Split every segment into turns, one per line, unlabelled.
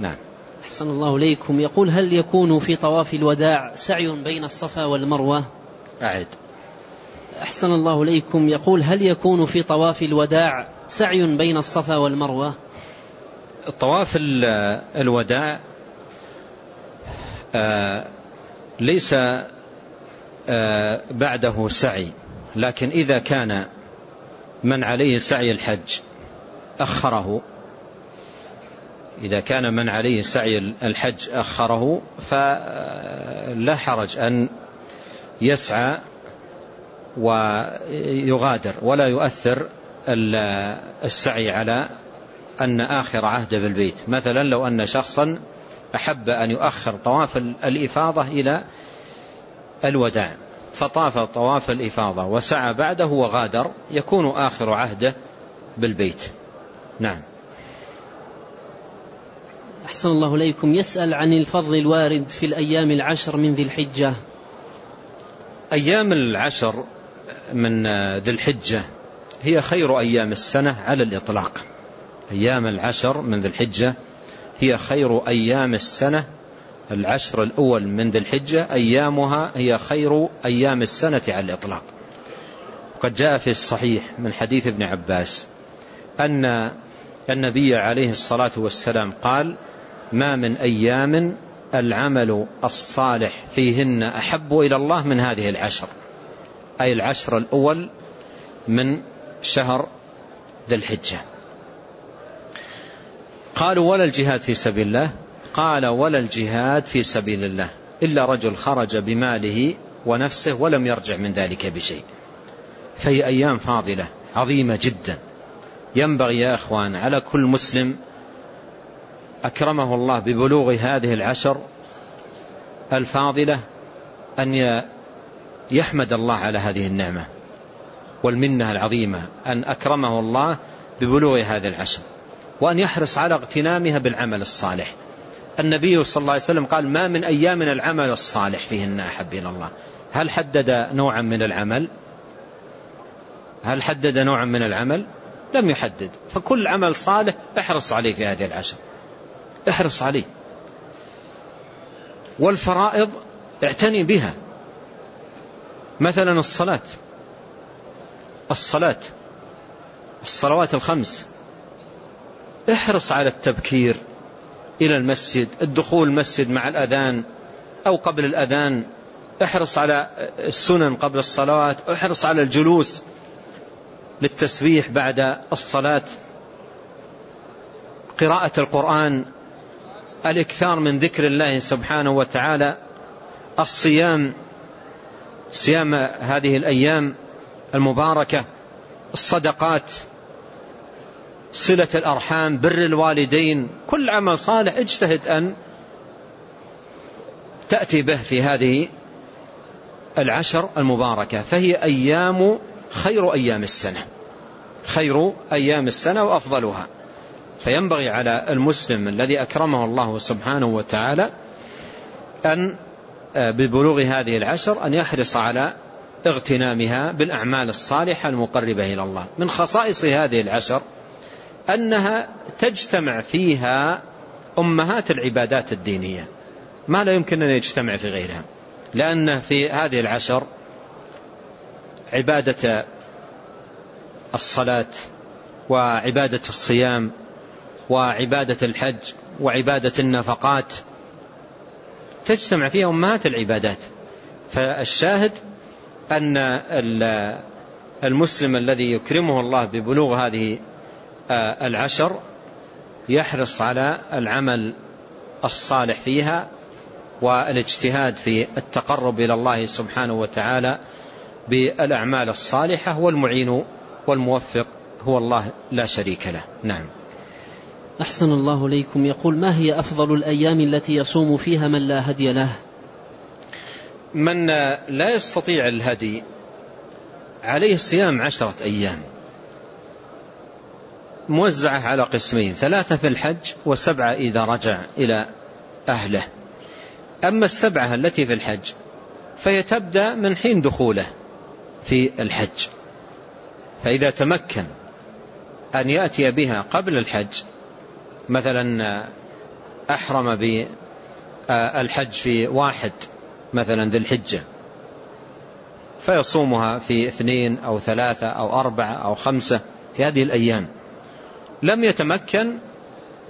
نعم.
أحسن الله إليكم. يقول هل يكون في طواف الوداع سعي بين الصفا والمروة؟
أعد.
أحسن الله إليكم. يقول هل يكون في طواف الوداع سعي بين الصفا والمروة؟
طواف الوداع آه، ليس آه، بعده سعي لكن إذا كان من عليه سعي الحج أخره. إذا كان من عليه سعي الحج أخره فلا حرج أن يسعى ويغادر ولا يؤثر السعي على أن آخر عهد بالبيت. مثلا لو أن شخصا أحب أن يؤخر طواف الإفاضة إلى الوداع فطاف طواف الإفاضة وسعى بعده وغادر يكون آخر عهده بالبيت. نعم.
أحسن الله إليكم. يسأل عن الفضل الوارد في الأيام العشر من ذي الحجة.
أيام العشر من ذي الحجة هي خير أيام السنة على الإطلاق. أيام العشر من ذي الحجة هي خير أيام السنة. العشر الأول من ذي الحجة أيامها هي خير أيام السنة على الإطلاق. وقد جاء في الصحيح من حديث ابن عباس أن النبي عليه الصلاة والسلام قال ما من أيام العمل الصالح فيهن أحب إلى الله من هذه العشر. أي العشر الأول من شهر ذي الحجة. قالوا ولا الجهاد في سبيل الله؟ قال ولا الجهاد في سبيل الله. إلا رجل خرج بماله ونفسه ولم يرجع من ذلك بشيء. فهي أيام فاضلة عظيمة جدا. ينبغي يا أخوان على كل مسلم أكرمه الله ببلوغ هذه العشر الفاضلة أن يحمد الله على هذه النعمة والمنة العظيمة أن أكرمه الله ببلوغ هذه العشر وأن يحرص على اغتنامها بالعمل الصالح. النبي صلى الله عليه وسلم قال ما من أيامنا العمل الصالح فيهن أحب إلى الله. هل حدد نوعا من العمل؟ هل حدد نوعا من العمل؟ لم يحدد. فكل عمل صالح احرص عليه في هذه العشر. احرص عليه. والفرائض اعتني بها. مثلا الصلاة. الصلاة. الصلوات الخمس. احرص على التبكير إلى المسجد الدخول المسجد مع الأذان أو قبل الأذان. احرص على السنن قبل الصلوات احرص على الجلوس للتسبيح بعد الصلاة. قراءة القرآن. الإكثار من ذكر الله سبحانه وتعالى الصيام صيام هذه الأيام المباركة الصدقات صلة الأرحام بر الوالدين كل عمل صالح اجتهد أن تأتي به في هذه العشر المباركة فهي أيام خير أيام السنة خير أيام السنة وأفضلها. فينبغي على المسلم الذي أكرمه الله سبحانه وتعالى أن آه، ببلوغ هذه العشر أن يحرص على اغتنامها بالأعمال الصالحة المقربة إلى الله. من خصائص هذه العشر أنها تجتمع فيها أمهات العبادات الدينية. ما لا يمكن أن يجتمع في غيرها. لأن في هذه العشر عبادة الصلاة وعبادة الصيام وعبادة الحج وعبادة النفقات. تجتمع فيها أمهات العبادات. فالشاهد أن المسلم الذي يكرمه الله ببلوغ هذه آه، العشر يحرص على العمل الصالح فيها والاجتهاد في التقرب إلى الله سبحانه وتعالى بالأعمال الصالحة والمعين والموفق هو الله لا شريك له. نعم.
أحسن الله ليكم. يقول ما هي أفضل الأيام التي يصوم فيها من لا هدي له؟
من لا يستطيع الهدي عليه صيام عشرة أيام. موزعة على قسمين ثلاثة في الحج وسبعة إذا رجع إلى أهله. أما السبعة التي في الحج فهي تبدأ من حين دخوله في الحج. فإذا تمكن أن يأتي بها قبل الحج مثلا أحرم بالحج في واحد مثلا ذي الحجة. فيصومها في اثنين أو ثلاثة أو أربعة أو خمسة في هذه الأيام. لم يتمكن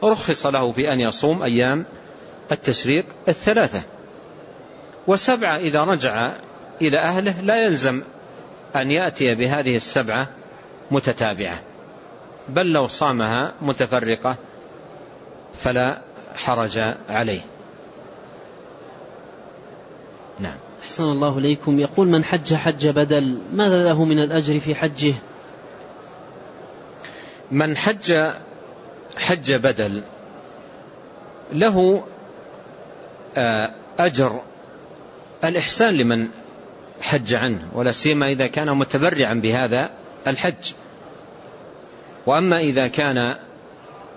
رخص له في أن يصوم أيام التشريق الثلاثة. وسبعة إذا رجع إلى أهله لا يلزم أن يأتي بهذه السبعة متتابعة. بل لو صامها متفرقة فلا حرج عليه.
نعم. أحسن الله إليكم. يقول من حج حج بدل ماذا له من الأجر في حجه؟
من حج حج بدل له آه، أجر الإحسان لمن حج عنه ولا سيما إذا كان متبرعا بهذا الحج. وأما إذا كان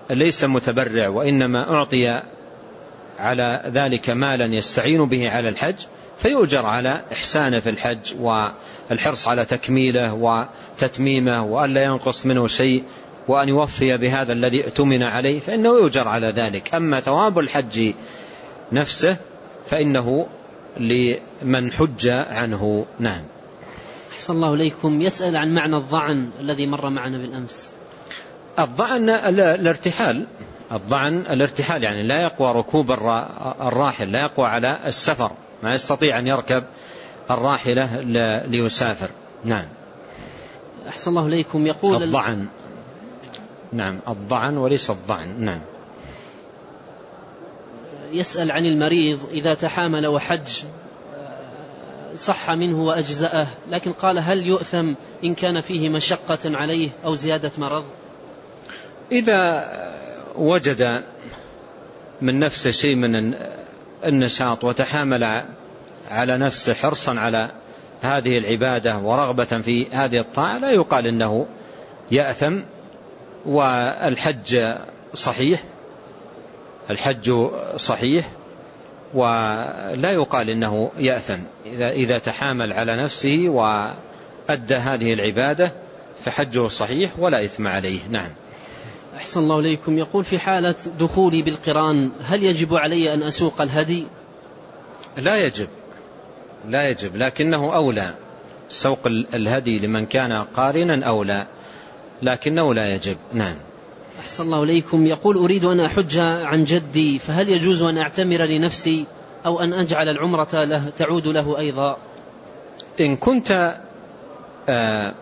ليس متبرع وإنما أعطي على ذلك مالا يستعين به على الحج فيؤجر على إحسانه في الحج والحرص على تكميله وتتميمه وأن لا ينقص منه شيء وأن يوفي بهذا الذي اؤتمن عليه فإنه يؤجر على ذلك. أما ثواب الحج نفسه فإنه لمن حج عنه. نعم.
أحسن الله إليكم. يسأل عن معنى الضعن الذي مر معنا بالأمس.
الضعن الارتحال. الضعن الارتحال يعني لا يقوى ركوب الراحل لا يقوى على السفر. ما يستطيع أن يركب الراحلة ليسافر. نعم.
أحسن الله إليكم. يقول
الضعن نعم. الضعن وليس الضعن نعم.
يسأل عن المريض إذا تحامل وحج صح منه وأجزأه لكن قال هل يؤثم إن كان فيه مشقة عليه أو زيادة مرض؟
إذا وجد من نفسه شيء من النشاط وتحامل على نفسه حرصا على هذه العبادة ورغبة في هذه الطاعة لا يقال إنه يأثم. والحج صحيح الحج صحيح ولا يقال إنه يأثم. إذا, إذا تحامل على نفسه وأدى هذه العبادة فحجه صحيح ولا إثم عليه. نعم.
أحسن الله إليكم. يقول في حالة دخولي بالقرآن هل يجب علي أن أسوق الهدي؟
لا يجب. لا يجب. لكنه أولى. سوق الهدي لمن كان قارنا أولى. لكنه لا يجب. نعم.
أحسن الله إليكم. يقول أريد أن أحج عن جدي فهل يجوز أن أعتمر لنفسي أو أن أجعل العمرة له تعود له أيضا؟
إن كنت آه،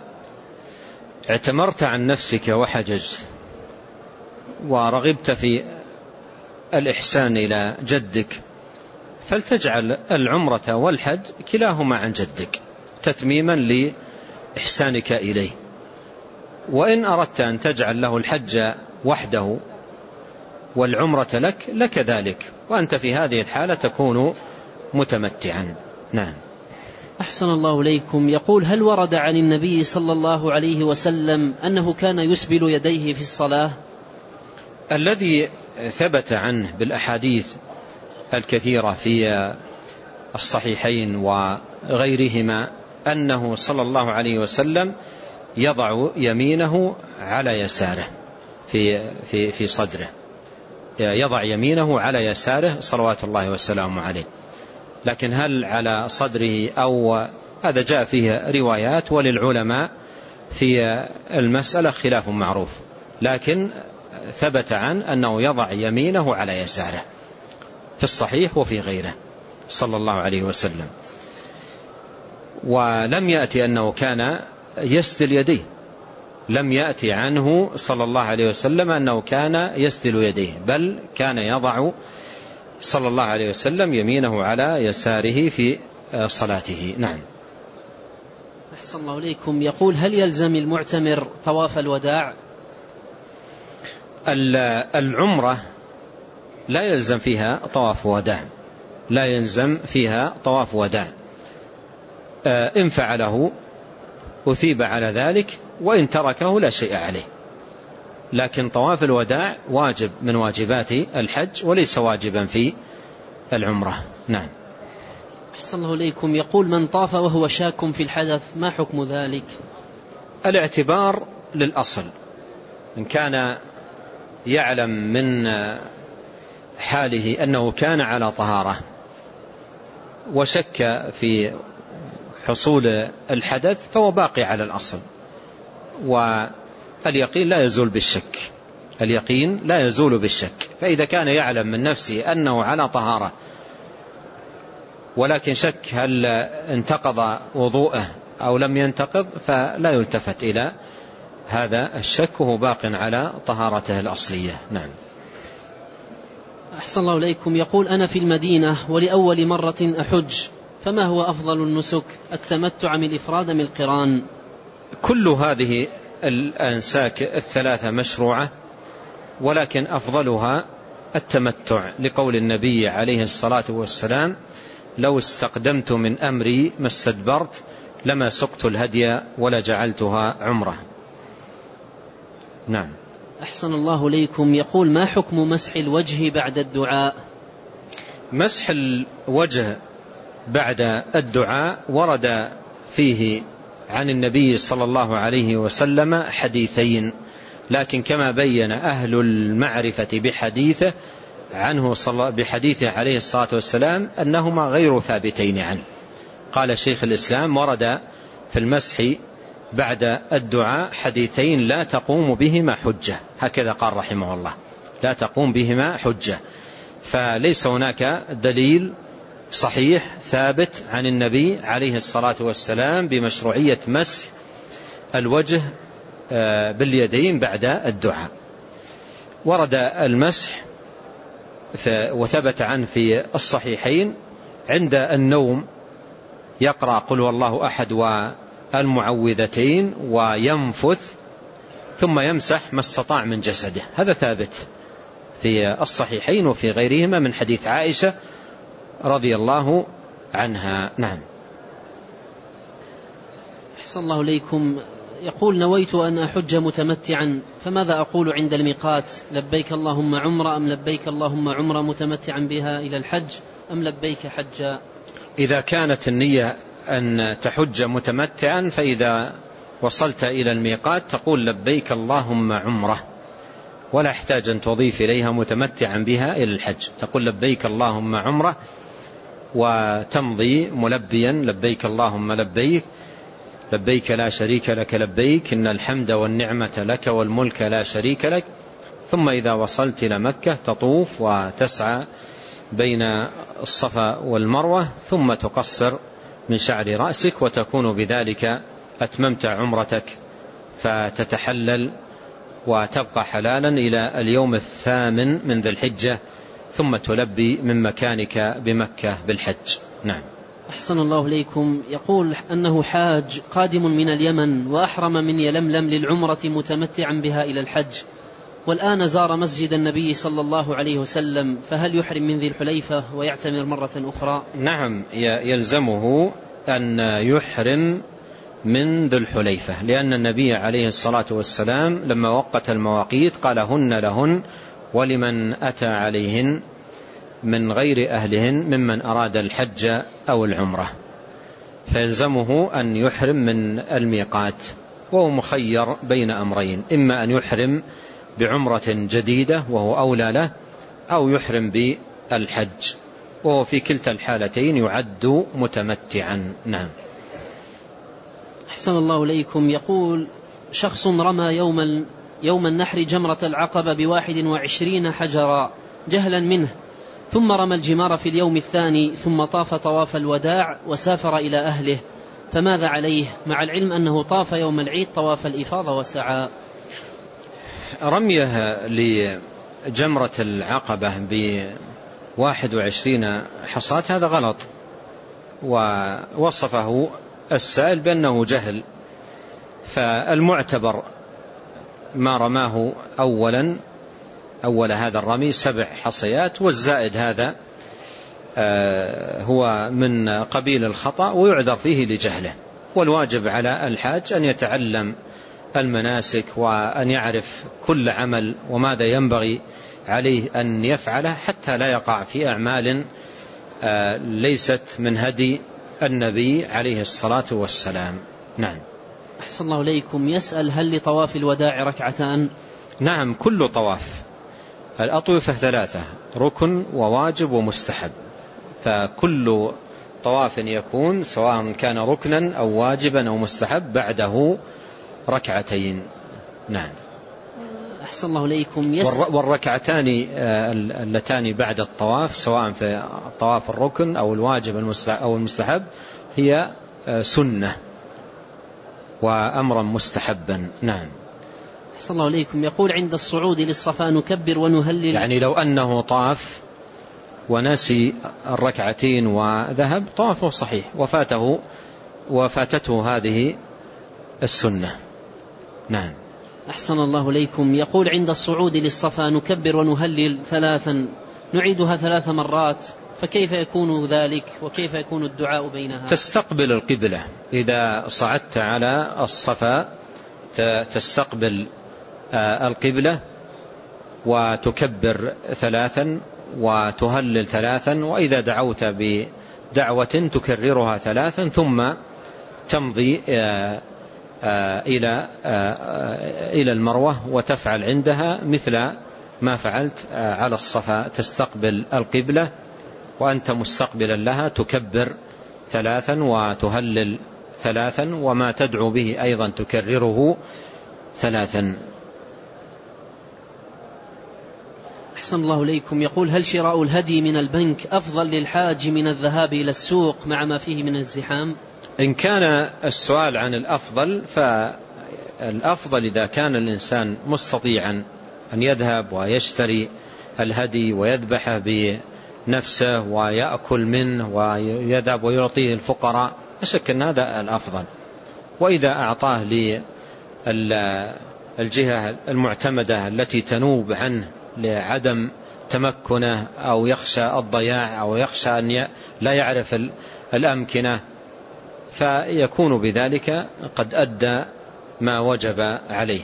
اعتمرت عن نفسك وحججت ورغبت في الإحسان إلى جدك فلتجعل العمرة والحج كلاهما عن جدك تتميما لإحسانك إليه. وإن أردت أن تجعل له الحج وحده والعمرة لك لك ذلك وأنت في هذه الحالة تكون متمتعا. نعم.
أحسن الله إليكم. يقول هل ورد عن النبي صلى الله عليه وسلم أنه كان يسبل يديه في الصلاة؟
الذي ثبت عنه بالأحاديث الكثيرة في الصحيحين وغيرهما أنه صلى الله عليه وسلم يضع يمينه على يساره في في في صدره. يضع يمينه على يساره صلوات الله وسلامه عليه. لكن هل على صدره أو هذا جاء فيه روايات وللعلماء في المسألة خلاف معروف. لكن ثبت عن أنه يضع يمينه على يساره في الصحيح وفي غيره صلى الله عليه وسلم. ولم يأتي أنه كان يسدل يديه. لم يأتي عنه صلى الله عليه وسلم أنه كان يسدل يديه بل كان يضع صلى الله عليه وسلم يمينه على يساره في صلاته. نعم.
أحسن الله إليكم. يقول هل يلزم المعتمر طواف الوداع؟
العمرة لا يلزم فيها طواف وداع. لا يلزم فيها طواف وداع. آه، إن فعله أثيب على ذلك وإن تركه لا شيء عليه. لكن طواف الوداع واجب من واجبات الحج وليس واجبا في العمرة. نعم.
أحسن الله إليكم. يقول من طاف وهو شاك في الحدث ما حكم ذلك؟
الاعتبار للأصل. إن كان يعلم من حاله أنه كان على طهارة وشك في حصول الحدث فهو باقي على الأصل. واليقين لا يزول بالشك. اليقين لا يزول بالشك. فإذا كان يعلم من نفسه أنه على طهارة ولكن شك هل انتقض وضوءه أو لم ينتقض فلا يلتفت إلى هذا الشك وهو باق على طهارته الأصلية. نعم.
أحسن الله إليكم. يقول أنا في المدينة ولأول مرة أحج فما هو أفضل النسك؟ التمتع من الإفراد من القران.
كل هذه الأنساك الثلاثة مشروعة ولكن أفضلها التمتع لقول النبي عليه الصلاة والسلام لو استقدمت من أمري ما استدبرت لما سقت الهدي ولا جعلتها عمرة. نعم.
أحسن الله ليكم يقول ما حكم مسح الوجه بعد الدعاء؟
مسح الوجه بعد الدعاء ورد فيه عن النبي صلى الله عليه وسلم حديثين لكن كما بين أهل المعرفة بحديثه عنه صلى بحديثه عليه الصلاة والسلام أنهما غير ثابتين عنه. قال شيخ الإسلام ورد في المسح بعد الدعاء حديثين لا تقوم بهما حجة. هكذا قال رحمه الله. لا تقوم بهما حجة. فليس هناك دليل صحيح ثابت عن النبي عليه الصلاة والسلام بمشروعية مسح الوجه آه، باليدين بعد الدعاء. ورد المسح وثبت عنه في الصحيحين عند النوم. يقرأ قل والله أحد والمعوذتين وينفث ثم يمسح ما استطاع من جسده. هذا ثابت في الصحيحين وفي غيرهما من حديث عائشة رضي الله عنها. نعم.
أحسن الله إليكم. يقول نويت أن أحج متمتعا فماذا أقول عند الميقات؟ لبيك اللهم عمرة أم لبيك اللهم عمرة متمتعا بها إلى الحج أم لبيك حجا؟
إذا كانت النية أن تحج متمتعا فإذا وصلت إلى الميقات تقول لبيك اللهم عمرة. ولا احتاج أن تضيف إليها متمتعا بها إلى الحج. تقول لبيك اللهم عمرة وتمضي ملبيا لبيك اللهم لبيك. لبيك لا شريك لك لبيك. إن الحمد والنعمة لك والملك لا شريك لك. ثم إذا وصلت إلى مكة تطوف وتسعى بين الصفا والمروة ثم تقصر من شعر رأسك وتكون بذلك أتممت عمرتك فتتحلل وتبقى حلالا إلى اليوم الثامن من ذي الحجة ثم تلبي من مكانك بمكة بالحج. نعم.
أحسن الله إليكم. يقول أنه حاج قادم من اليمن وأحرم من يلملم للعمرة متمتعا بها إلى الحج. والآن زار مسجد النبي صلى الله عليه وسلم فهل يحرم من ذي الحليفة ويعتمر مرة أخرى؟
نعم يلزمه أن يحرم من ذي الحليفة لأن النبي عليه الصلاة والسلام لما وقت المواقيت قال هن لهن ولمن أتى عليهن من غير أهلهن ممن أراد الحج أو العمرة. فيلزمه أن يحرم من الميقات وهو مخير بين أمرين إما أن يحرم بعمرة جديدة وهو أولى له أو يحرم بالحج. وهو في كلتا الحالتين يعد متمتعا. نعم.
أحسن الله إليكم. يقول شخص رمى يوم يوم النحر جمرة العقبة بواحد وعشرين حجرا جهلا منه ثم رمى الجمار في اليوم الثاني ثم طاف طواف الوداع وسافر إلى أهله. فماذا عليه؟ مع العلم أنه طاف يوم العيد طواف الإفاضة وسعى.
رميه لجمرة العقبة بواحد وعشرين حصاة هذا غلط. ووصفه السائل بأنه جهل. فالمعتبر ما رماه أولا أول هذا الرمي سبع حصيات والزائد هذا آه، هو من قبيل الخطأ ويعذر فيه لجهله. والواجب على الحاج أن يتعلم المناسك وأن يعرف كل عمل وماذا ينبغي عليه أن يفعله حتى لا يقع في أعمال آه، ليست من هدي النبي عليه الصلاة والسلام. نعم.
أحسن الله إليكم. يسأل هل لطواف الوداع ركعتان؟
نعم كل طواف. الأطوفة ثلاثة ركن وواجب ومستحب. فكل طواف يكون سواء كان ركنا أو واجبا أو مستحب بعده ركعتين. نعم.
أحسن الله إليكم.
والركعتان آه، اللتان بعد الطواف سواء في طواف الركن أو الواجب أو المستحب هي آه، سنة وأمرا مستحبا. نعم.
أحسن الله إليكم. يقول عند الصعود للصفا نكبر ونهلل.
يعني لو أنه طاف ونسي الركعتين وذهب طافه صحيح. وفاته وفاتته هذه السنة. نعم.
أحسن الله إليكم. يقول عند الصعود للصفا نكبر ونهلل ثلاثا نعيدها ثلاث مرات فكيف يكون ذلك؟ وكيف يكون الدعاء بينها؟
تستقبل القبلة. إذا صعدت على الصفا تستقبل آه، القبلة وتكبر ثلاثا وتهلل ثلاثا وإذا دعوت بدعوة تكررها ثلاثا ثم تمضي آه، إلى إلى المروة وتفعل عندها مثل ما فعلت على الصفا تستقبل القبلة وأنت مستقبلا لها تكبر ثلاثا وتهلل ثلاثا وما تدعو به أيضا تكرره ثلاثا.
أحسن الله إليكم. يقول هل شراء الهدي من البنك أفضل للحاج من الذهاب إلى السوق مع ما فيه من الزحام؟
إن كان السؤال عن الأفضل فالأفضل إذا كان الإنسان مستطيعا أن يذهب ويشتري الهدي ويذبحه نفسه ويأكل منه ويذهب ويعطيه الفقراء أشك أن هذا الأفضل. وإذا أعطاه للجهة المعتمدة التي تنوب عنه لعدم تمكنه أو يخشى الضياع أو يخشى أن لا يعرف الأمكنة فيكون بذلك قد أدى ما وجب عليه.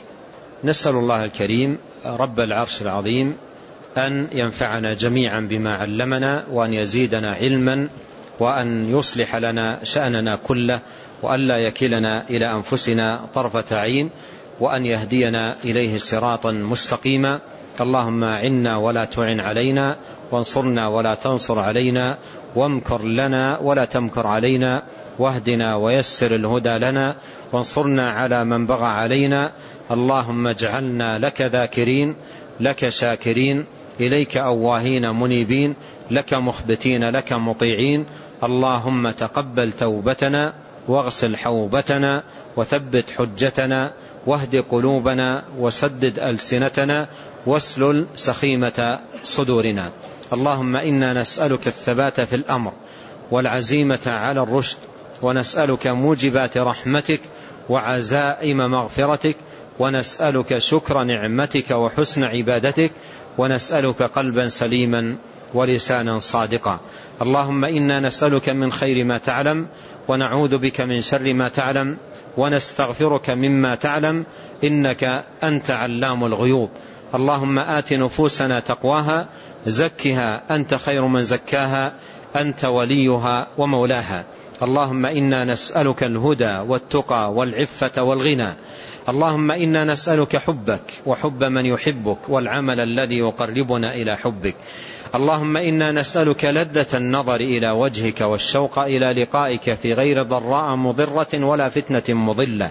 نسأل الله الكريم رب العرش العظيم أن ينفعنا جميعا بما علمنا وأن يزيدنا علما وأن يصلح لنا شأننا كله وأن لا يكلنا إلى أنفسنا طرفة عين. وأن يهدينا إليه صراطا مستقيما. اللهم عنا ولا تعن علينا وانصرنا ولا تنصر علينا وامكر لنا ولا تمكر علينا واهدنا ويسر الهدى لنا وانصرنا على من بغى علينا. اللهم اجعلنا لك ذاكرين لك شاكرين إليك أواهين منيبين لك مخبتين لك مطيعين. اللهم تقبل توبتنا واغسل حوبتنا وثبت حجتنا واهد قلوبنا وسدد ألسنتنا واسلل سخيمة صدورنا. اللهم إنا نسألك الثبات في الأمر والعزيمة على الرشد ونسألك موجبات رحمتك وعزائم مغفرتك ونسألك شكر نعمتك وحسن عبادتك ونسألك قلبا سليما ولسانا صادقا. اللهم إنا نسألك من خير ما تعلم ونعوذ بك من شر ما تعلم ونستغفرك مما تعلم إنك أنت علام الغيوب. اللهم آت نفوسنا تقواها زكها أنت خير من زكاها أنت وليها ومولاها. اللهم إنا نسألك الهدى والتقى والعفة والغنى. اللهم إنا نسألك حبك وحب من يحبك والعمل الذي يقربنا إلى حبك. اللهم إنا نسألك لذة النظر إلى وجهك والشوق إلى لقائك في غير ضراء مضرة ولا فتنة مضلة.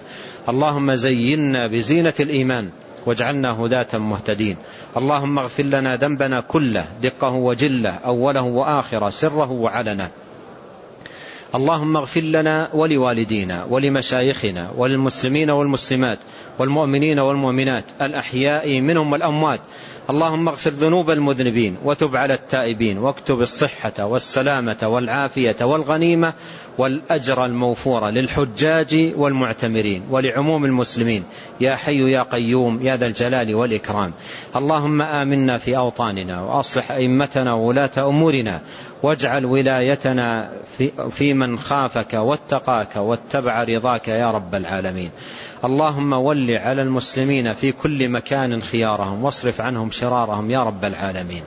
اللهم زينا بزينة الإيمان واجعلنا هداة مهتدين. اللهم اغفر لنا ذنبنا كله دقه وجله أوله وآخره سره وعلنه. اللهم اغفر لنا ولوالدينا ولمشايخنا وللمسلمين والمسلمات والمؤمنين والمؤمنات الأحياء منهم والأموات. اللهم اغفر ذنوب المذنبين وتب على التائبين واكتب الصحة والسلامة والعافية والغنيمة والأجر الموفور للحجاج والمعتمرين ولعموم المسلمين. يا حي يا قيوم يا ذا الجلال والإكرام. اللهم آمنا في أوطاننا وأصلح أئمتنا وولاة أمورنا واجعل ولايتنا في, في من خافك واتقاك واتبع رضاك يا رب العالمين. اللهم ول على المسلمين في كل مكان خيارهم واصرف عنهم شرارهم يا رب العالمين.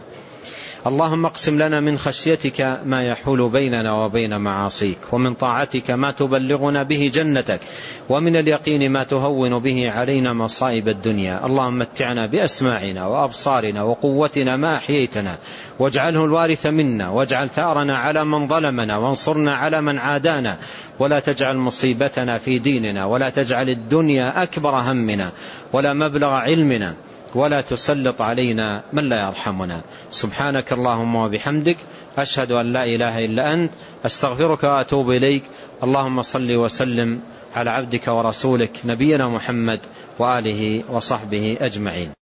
اللهم اقسم لنا من خشيتك ما يحول بيننا وبين معاصيك ومن طاعتك ما تبلغنا به جنتك. ومن اليقين ما تهون به علينا مصائب الدنيا. اللهم متعنا بأسماعنا وأبصارنا وقوتنا ما أحييتنا. واجعله الوارث منا. واجعل ثأرنا على من ظلمنا. وانصرنا على من عادانا. ولا تجعل مصيبتنا في ديننا. ولا تجعل الدنيا أكبر همنا. ولا مبلغ علمنا. ولا تسلط علينا من لا يرحمنا. سبحانك اللهم وبحمدك. أشهد أن لا إله إلا أنت. أستغفرك وأتوب إليك. اللهم صل وسلم على عبدك ورسولك نبينا محمد وآله وصحبه أجمعين.